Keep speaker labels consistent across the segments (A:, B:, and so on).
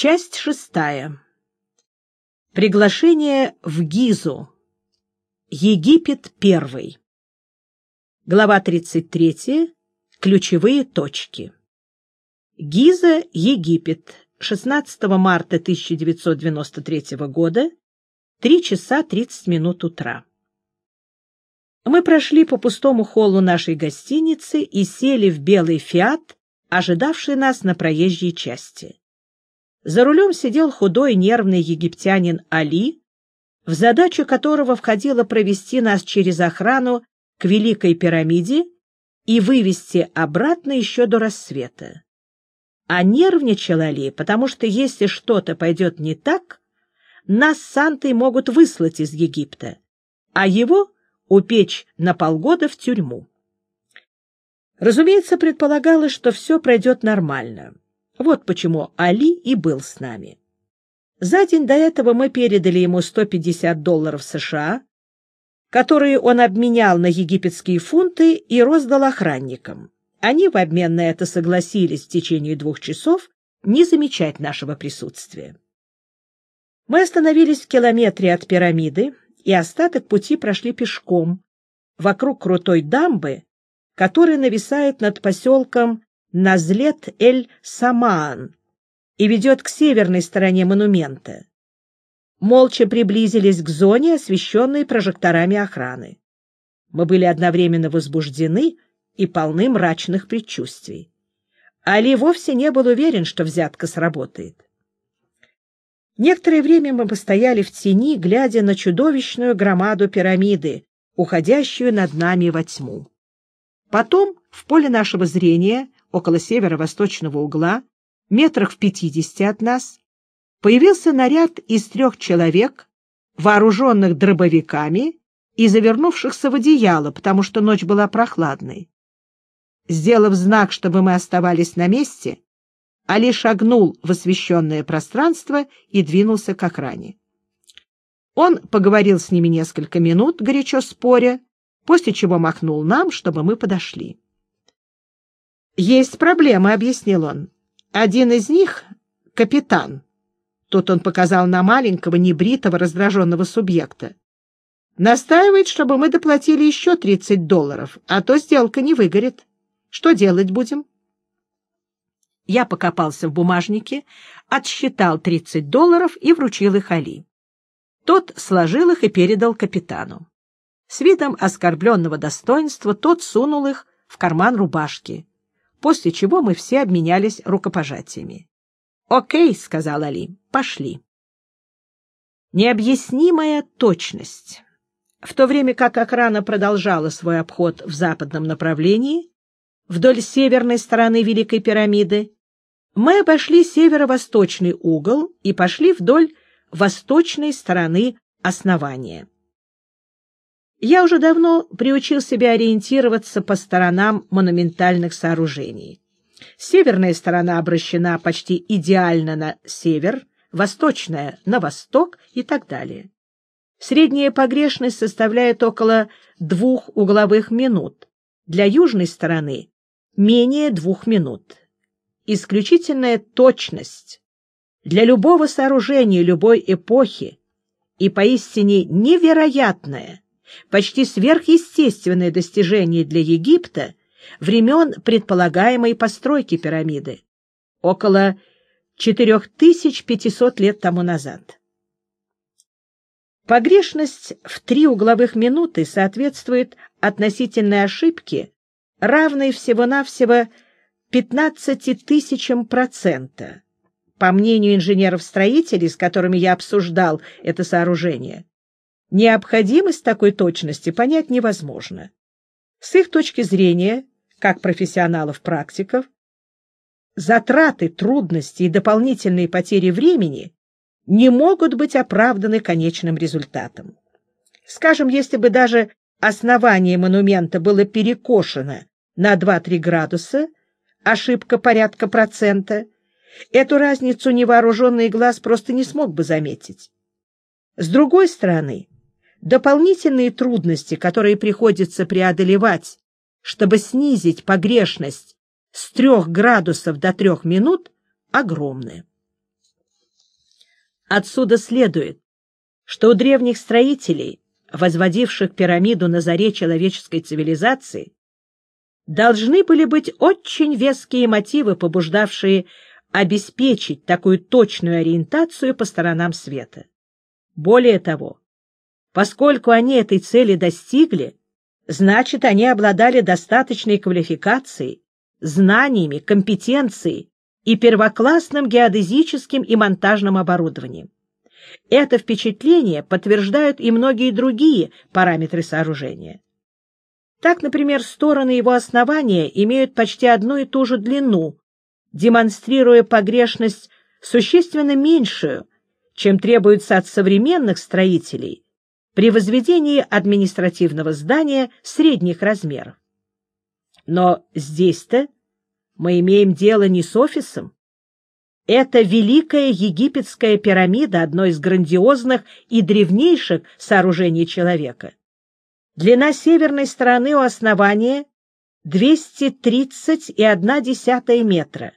A: Часть шестая. Приглашение в Гизу. Египет первый. Глава 33. Ключевые точки. Гиза, Египет. 16 марта 1993 года. 3 часа 30 минут утра. Мы прошли по пустому холлу нашей гостиницы и сели в белый «Фиат», ожидавший нас на проезжей части. За рулем сидел худой нервный египтянин Али, в задачу которого входило провести нас через охрану к Великой пирамиде и вывести обратно еще до рассвета. А нервничал Али, потому что если что-то пойдет не так, нас с Сантой могут выслать из Египта, а его упечь на полгода в тюрьму. Разумеется, предполагалось, что все пройдет нормально. Вот почему Али и был с нами. За день до этого мы передали ему 150 долларов США, которые он обменял на египетские фунты и роздал охранникам. Они в обмен на это согласились в течение двух часов не замечать нашего присутствия. Мы остановились в километре от пирамиды и остаток пути прошли пешком, вокруг крутой дамбы, которая нависает над поселком Назлет-эль-Самаан и ведет к северной стороне монумента. Молча приблизились к зоне, освещенной прожекторами охраны. Мы были одновременно возбуждены и полны мрачных предчувствий. Али вовсе не был уверен, что взятка сработает. Некоторое время мы постояли в тени, глядя на чудовищную громаду пирамиды, уходящую над нами во тьму. Потом в поле нашего зрения около северо-восточного угла, метрах в пятидесяти от нас, появился наряд из трех человек, вооруженных дробовиками и завернувшихся в одеяло, потому что ночь была прохладной. Сделав знак, чтобы мы оставались на месте, Али шагнул в освещенное пространство и двинулся к охране. Он поговорил с ними несколько минут, горячо споря, после чего махнул нам, чтобы мы подошли. «Есть проблема», — объяснил он. «Один из них — капитан». Тут он показал на маленького, небритого, раздраженного субъекта. «Настаивает, чтобы мы доплатили еще 30 долларов, а то сделка не выгорит. Что делать будем?» Я покопался в бумажнике, отсчитал 30 долларов и вручил их Али. Тот сложил их и передал капитану. С видом оскорбленного достоинства тот сунул их в карман рубашки после чего мы все обменялись рукопожатиями. «Окей», — сказал Али, — «пошли». Необъяснимая точность. В то время как охрана продолжала свой обход в западном направлении, вдоль северной стороны Великой пирамиды, мы обошли северо-восточный угол и пошли вдоль восточной стороны основания. Я уже давно приучил себя ориентироваться по сторонам монументальных сооружений. Северная сторона обращена почти идеально на север, восточная — на восток и так далее. Средняя погрешность составляет около двух угловых минут, для южной стороны — менее двух минут. Исключительная точность для любого сооружения любой эпохи и поистине невероятная — почти сверхъестественное достижение для Египта времен предполагаемой постройки пирамиды, около 4500 лет тому назад. Погрешность в три угловых минуты соответствует относительной ошибке, равной всего-навсего 15 тысячам процента. По мнению инженеров-строителей, с которыми я обсуждал это сооружение, Необходимость такой точности понять невозможно. С их точки зрения, как профессионалов-практиков, затраты, трудности и дополнительные потери времени не могут быть оправданы конечным результатом. Скажем, если бы даже основание монумента было перекошено на 2-3 градуса, ошибка порядка процента, эту разницу невооруженный глаз просто не смог бы заметить. С другой стороны, дополнительные трудности, которые приходится преодолевать, чтобы снизить погрешность с трех градусов до трех минут, огромны. Отсюда следует, что у древних строителей, возводивших пирамиду на заре человеческой цивилизации, должны были быть очень веские мотивы, побуждавшие обеспечить такую точную ориентацию по сторонам света. Более того, поскольку они этой цели достигли, значит, они обладали достаточной квалификацией, знаниями, компетенцией и первоклассным геодезическим и монтажным оборудованием. Это впечатление подтверждают и многие другие параметры сооружения. Так, например, стороны его основания имеют почти одну и ту же длину, демонстрируя погрешность существенно меньшую, чем требуется от современных строителей при возведении административного здания средних размеров. Но здесь-то мы имеем дело не с офисом. Это Великая Египетская пирамида, одно из грандиозных и древнейших сооружений человека. Длина северной стороны у основания 230,1 метра,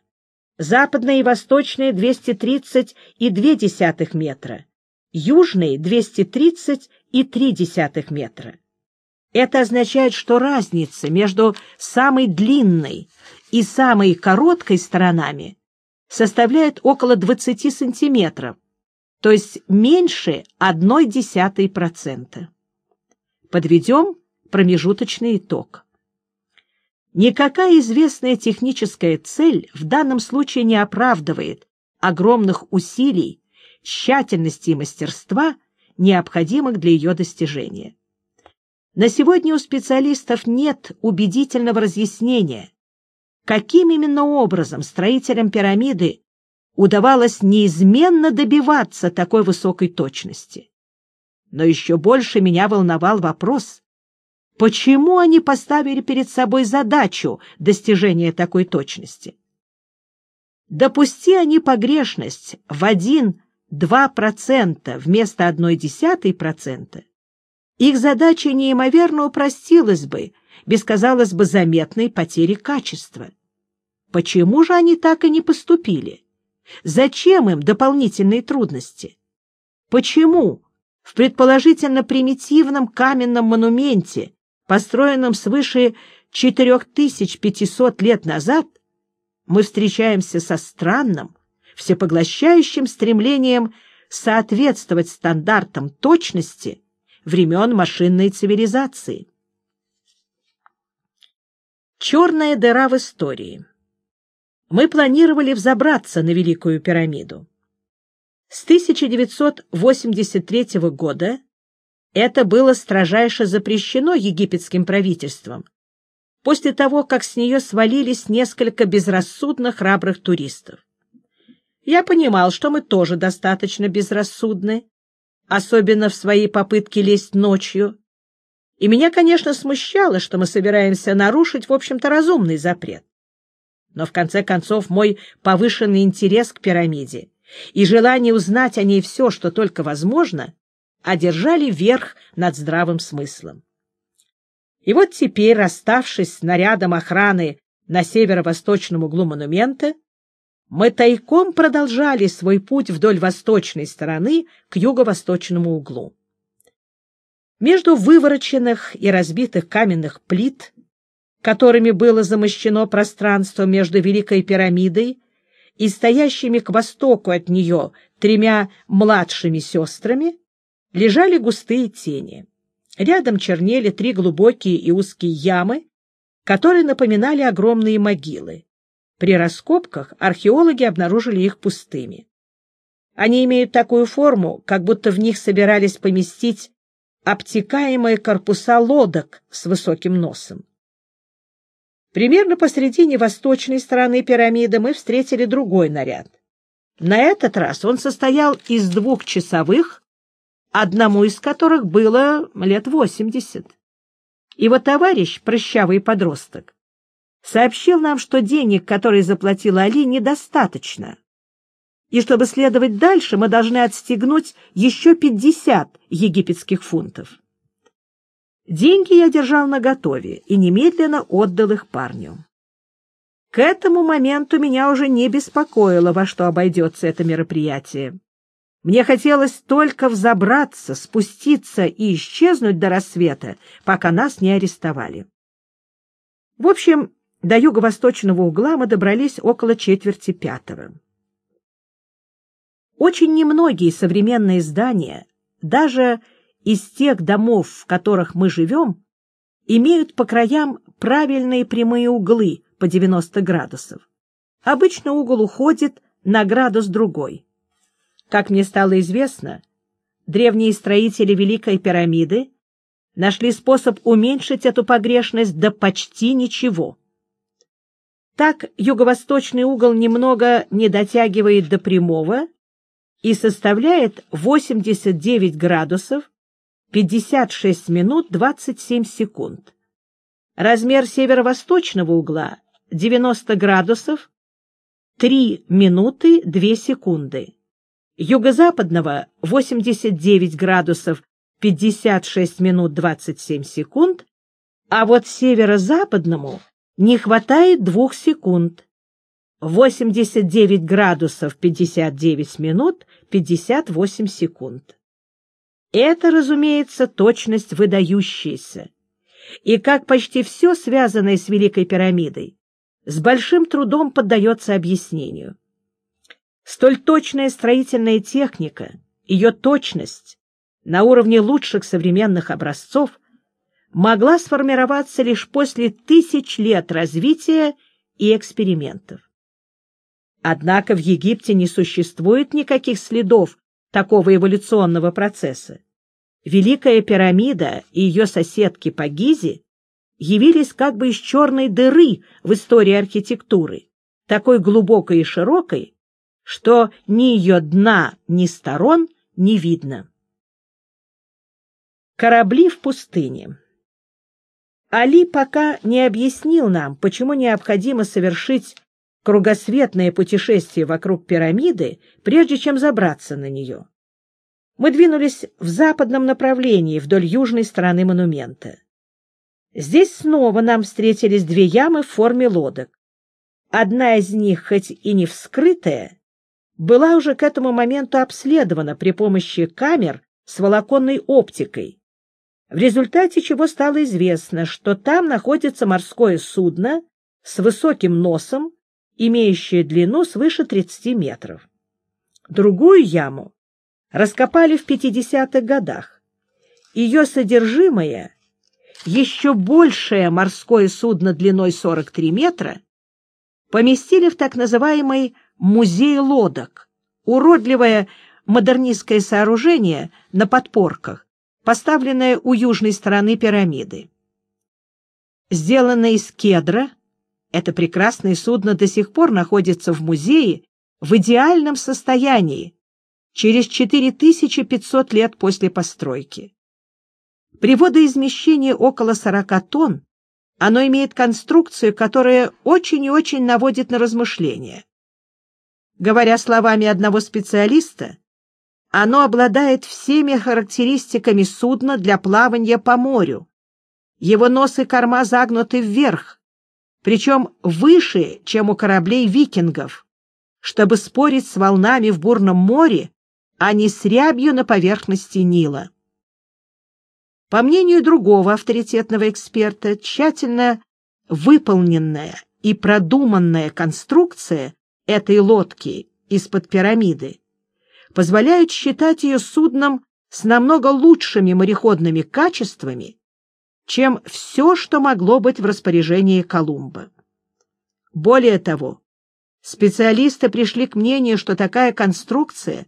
A: западная и восточная 230,2 метра, южные 230,3 метра. Это означает, что разница между самой длинной и самой короткой сторонами составляет около 20 сантиметров, то есть меньше 0,1%. Подведем промежуточный итог. Никакая известная техническая цель в данном случае не оправдывает огромных усилий, тщательности и мастерства, необходимых для ее достижения. На сегодня у специалистов нет убедительного разъяснения, каким именно образом строителям пирамиды удавалось неизменно добиваться такой высокой точности. Но еще больше меня волновал вопрос, почему они поставили перед собой задачу достижения такой точности. Допусти они погрешность в 1-2% вместо 0,1%, их задача неимоверно упростилась бы, без, казалось бы, заметной потери качества. Почему же они так и не поступили? Зачем им дополнительные трудности? Почему в предположительно примитивном каменном монументе, построенном свыше 4500 лет назад, мы встречаемся со странным, всепоглощающим стремлением соответствовать стандартам точности времен машинной цивилизации. Черная дыра в истории Мы планировали взобраться на Великую пирамиду. С 1983 года это было строжайше запрещено египетским правительством, после того, как с нее свалились несколько безрассудно храбрых туристов. Я понимал, что мы тоже достаточно безрассудны, особенно в своей попытке лезть ночью, и меня, конечно, смущало, что мы собираемся нарушить, в общем-то, разумный запрет. Но, в конце концов, мой повышенный интерес к пирамиде и желание узнать о ней все, что только возможно, одержали верх над здравым смыслом. И вот теперь, расставшись с нарядом охраны на северо-восточном углу монумента, мы тайком продолжали свой путь вдоль восточной стороны к юго-восточному углу. Между вывороченных и разбитых каменных плит, которыми было замощено пространство между Великой пирамидой и стоящими к востоку от нее тремя младшими сестрами лежали густые тени. Рядом чернели три глубокие и узкие ямы, которые напоминали огромные могилы. При раскопках археологи обнаружили их пустыми. Они имеют такую форму, как будто в них собирались поместить обтекаемые корпуса лодок с высоким носом. Примерно посредине восточной стороны пирамиды мы встретили другой наряд. На этот раз он состоял из двух часовых, одному из которых было лет восемьдесят. Его товарищ, прыщавый подросток, сообщил нам, что денег, которые заплатил Али, недостаточно, и чтобы следовать дальше, мы должны отстегнуть еще пятьдесят египетских фунтов. Деньги я держал наготове и немедленно отдал их парню. К этому моменту меня уже не беспокоило, во что обойдется это мероприятие. Мне хотелось только взобраться, спуститься и исчезнуть до рассвета, пока нас не арестовали. В общем, до юго-восточного угла мы добрались около четверти пятого. Очень немногие современные здания, даже из тех домов, в которых мы живем, имеют по краям правильные прямые углы по 90 градусов. Обычно угол уходит на градус другой. Как мне стало известно, древние строители Великой пирамиды нашли способ уменьшить эту погрешность до почти ничего. Так юго-восточный угол немного не дотягивает до прямого и составляет 89 градусов 56 минут 27 секунд. Размер северо-восточного угла 90 градусов 3 минуты 2 секунды юго-западного 89 градусов 56 минут 27 секунд, а вот северо-западному не хватает двух секунд. 89 градусов 59 минут 58 секунд. Это, разумеется, точность выдающаяся. И как почти все связанное с Великой пирамидой, с большим трудом поддается объяснению. Столь точная строительная техника, ее точность на уровне лучших современных образцов могла сформироваться лишь после тысяч лет развития и экспериментов. Однако в Египте не существует никаких следов такого эволюционного процесса. Великая пирамида и ее соседки по Гизе явились как бы из черной дыры в истории архитектуры, такой глубокой и широкой, что ни ее дна, ни сторон не видно. Корабли в пустыне Али пока не объяснил нам, почему необходимо совершить кругосветное путешествие вокруг пирамиды, прежде чем забраться на нее. Мы двинулись в западном направлении вдоль южной стороны монумента. Здесь снова нам встретились две ямы в форме лодок. Одна из них, хоть и не вскрытая, была уже к этому моменту обследована при помощи камер с волоконной оптикой, в результате чего стало известно, что там находится морское судно с высоким носом, имеющее длину свыше 30 метров. Другую яму раскопали в 50-х годах. Ее содержимое, еще большее морское судно длиной 43 метра, поместили в так называемый музей лодок, уродливое модернистское сооружение на подпорках, поставленное у южной стороны пирамиды. Сделанное из кедра, это прекрасное судно до сих пор находится в музее в идеальном состоянии, через 4500 лет после постройки. При водоизмещении около 40 тонн оно имеет конструкцию, которая очень и очень наводит на размышления. Говоря словами одного специалиста, оно обладает всеми характеристиками судна для плавания по морю. Его нос и корма загнуты вверх, причем выше, чем у кораблей викингов, чтобы спорить с волнами в бурном море, а не с рябью на поверхности Нила. По мнению другого авторитетного эксперта, тщательно выполненная и продуманная конструкция этой лодки из-под пирамиды позволяет считать ее судном с намного лучшими мореходными качествами, чем все, что могло быть в распоряжении Колумба. Более того, специалисты пришли к мнению, что такая конструкция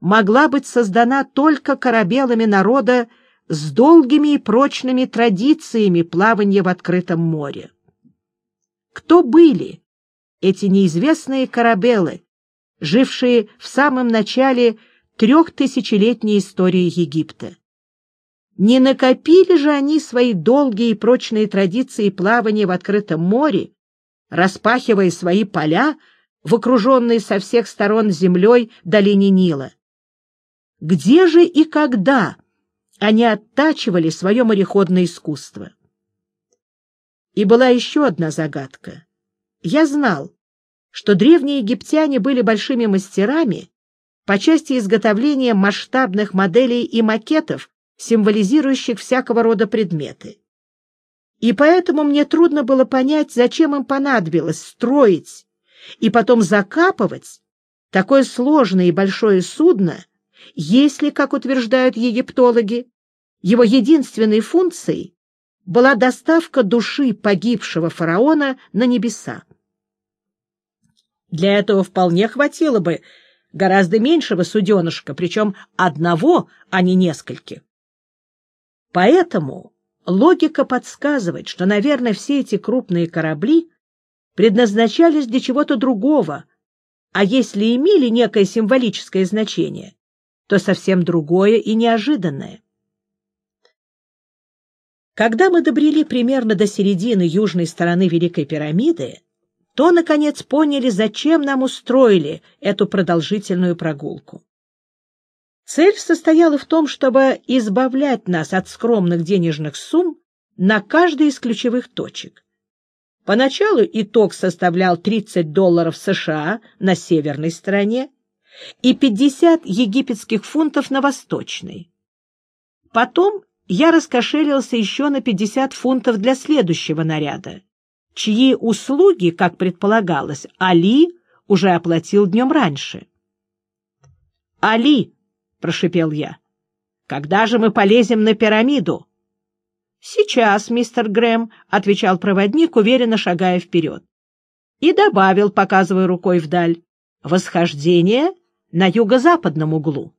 A: могла быть создана только корабелами народа с долгими и прочными традициями плавания в открытом море. Кто были эти неизвестные корабелы, жившие в самом начале трехтысячелетней истории Египта. Не накопили же они свои долгие и прочные традиции плавания в открытом море, распахивая свои поля в окруженной со всех сторон землей долине Нила. Где же и когда они оттачивали свое мореходное искусство? И была еще одна загадка. Я знал, что древние египтяне были большими мастерами по части изготовления масштабных моделей и макетов, символизирующих всякого рода предметы. И поэтому мне трудно было понять, зачем им понадобилось строить и потом закапывать такое сложное и большое судно, если, как утверждают египтологи, его единственной функцией была доставка души погибшего фараона на небеса. Для этого вполне хватило бы гораздо меньшего суденышка, причем одного, а не нескольких. Поэтому логика подсказывает, что, наверное, все эти крупные корабли предназначались для чего-то другого, а если имели некое символическое значение, то совсем другое и неожиданное. Когда мы добрели примерно до середины южной стороны Великой пирамиды, то, наконец, поняли, зачем нам устроили эту продолжительную прогулку. Цель состояла в том, чтобы избавлять нас от скромных денежных сумм на каждой из ключевых точек. Поначалу итог составлял 30 долларов США на северной стороне и 50 египетских фунтов на восточной. Потом я раскошелился еще на 50 фунтов для следующего наряда, чьи услуги, как предполагалось, Али уже оплатил днем раньше. «Али!» — прошипел я. «Когда же мы полезем на пирамиду?» «Сейчас, мистер Грэм», — отвечал проводник, уверенно шагая вперед. И добавил, показывая рукой вдаль, «восхождение на юго-западном углу».